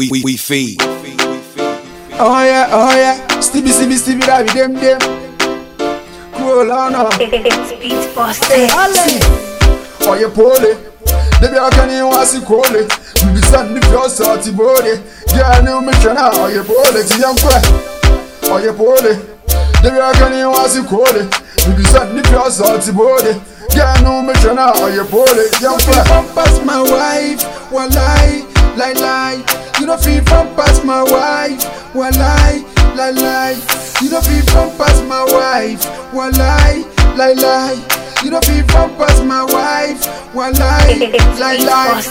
we, we, we feed. Oh yeah, oh yeah. Stevie, Stevie, Stevie, that be them, them. Cool on up. It's Beats Busted. Oh yeah, pole. Baby, I can't even want to call it. We be standing for your salty body. Yeah, I know me trying Oh yeah, pole. It's young boy. Oh yeah, pole. Baby, I can't even want to call it. We be standing for your salty body. Yeah, I know me trying Oh yeah, pole. Young boy. Pampas my wife. Walai, lie lie. You don't feel from past my wife, well lie, lie lie. You don't feel from past my wife, well lie, lie lie. You don't feel from past my wife, well lie, lie lie.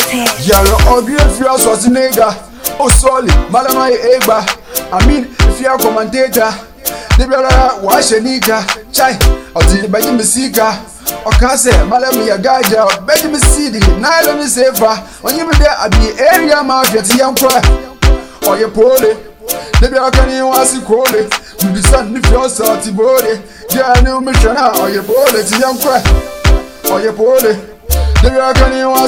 Yàrá was real Schwarzenegger, oh sorry, madam I egba. I mean, if you are commentator, they brother, why should nigga? chai ɔte bɛgye me sika ɔka sɛ mala mi yɛ gaagya ɔbɛgye me sidi naira mi sɛ fa ɔnye mi dɛ abi area ma ahwɛ te yɛn kɔɛ ɔyɛ poole ne bi aka ne wa si koole mbisa ne fi ɔsɛ ɔte boole gyaa ne mi hwɛ na ɔyɛ poole te yɛn kɔɛ ɔyɛ poole ne bi aka ne wa.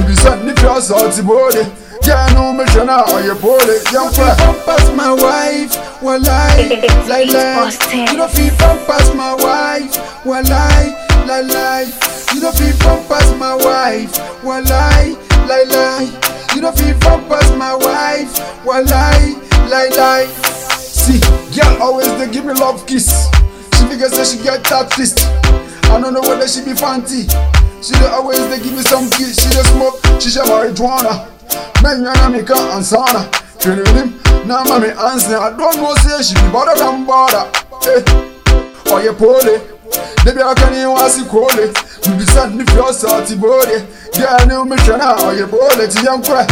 Kóòlè. Bìbí sàn ní fi ọ̀sọ̀ ti bóòlè. Díẹ̀ ni omi ṣẹ̀ náà ọ̀yẹ̀ pòólè yẹn kọ́ ẹ̀. Pampas my wife, walai, lai lai. You don't feel pampas my wife, walai, lai lai. You don't feel pampas my wife, walai, lai lai. You don't feel pampas my wife, walai, lai lai. See, girl always they give me love kiss. She figure say she get that twist. I don't know whether she be fancy. She the always they give me some kiss. She the smoke, she the marijuana. Man, you know me can't answer. Turn with him, now mommy answer. I don't know say she be bother than bother. Eh, hey, oh you pull it. Debi akani wasi kole, mbisa ni fiosa tibole. Girl, me umishana, oh you pull it, young yankwe.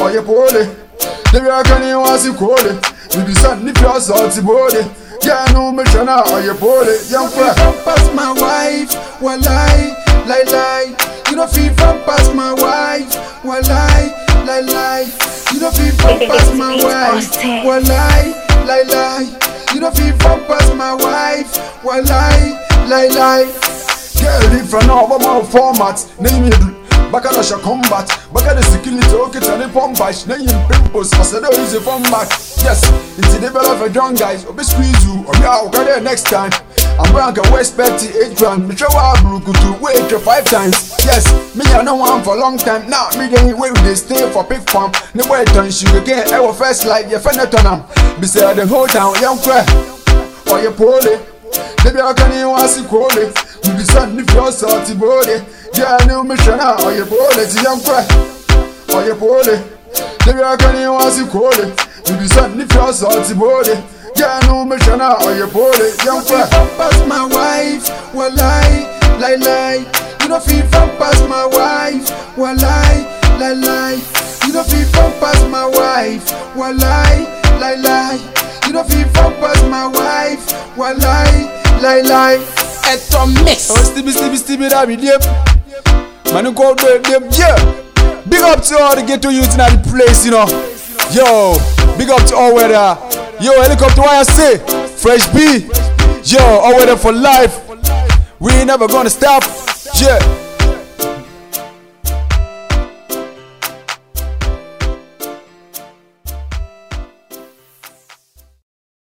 Oh you pull it. Debi akani wasi kole, mbisa ni fiosa tibole. Girl, me umishana, oh you pull it, Young yankwe. Pass my wife, walai. Lie lie. You don't feel from past my wife. Walai, lie lie. You don't feel from past my wife. Walai, lie lie. You don't feel from past my wife. Walai, lie lie. Girl, different now, but my format. Name it. Baka na sha combat Baka da security okay tell the pump bash Na yin pimples I said use a phone back Yes, it's the develop a young guys Obi squeeze you Or yeah, I'll get there next time abranka wey expect eight round me try wa burukutu wey try five times. Yes me i no wan for long time. Now me dey wey we dey stay for pig farm ne boy turn sugarcane ẹ wọ first light yẹ fẹ ne turn am bisẹ the whole town yẹn kura ọyẹ poole debi ọkọ ni wọn si koole bibisa nifi ọsọ ti boole díẹ̀ ni mi hwẹ náà ọyẹ poole ti yẹn kura ọyẹ poole debi ọkọ ni wọn si koole sun, nifi ọsọ ti boole díẹ̀ ni mi hwẹ náà ọyẹ poole yẹn kura. Walai, lie lie. You don't feel from past my wife, walai, lie lie. You don't feel from past my wife, walai, lie lie. Eto mix. Oh, Stevie, Stevie, Stevie, that be them. Man, you go do them, yeah. Big up to all the ghetto youths in the place, you know. Yo, big up to all weather. Yo, helicopter, why I say? Fresh B. Yo, all weather for life. We ain't never gonna stop. Yeah.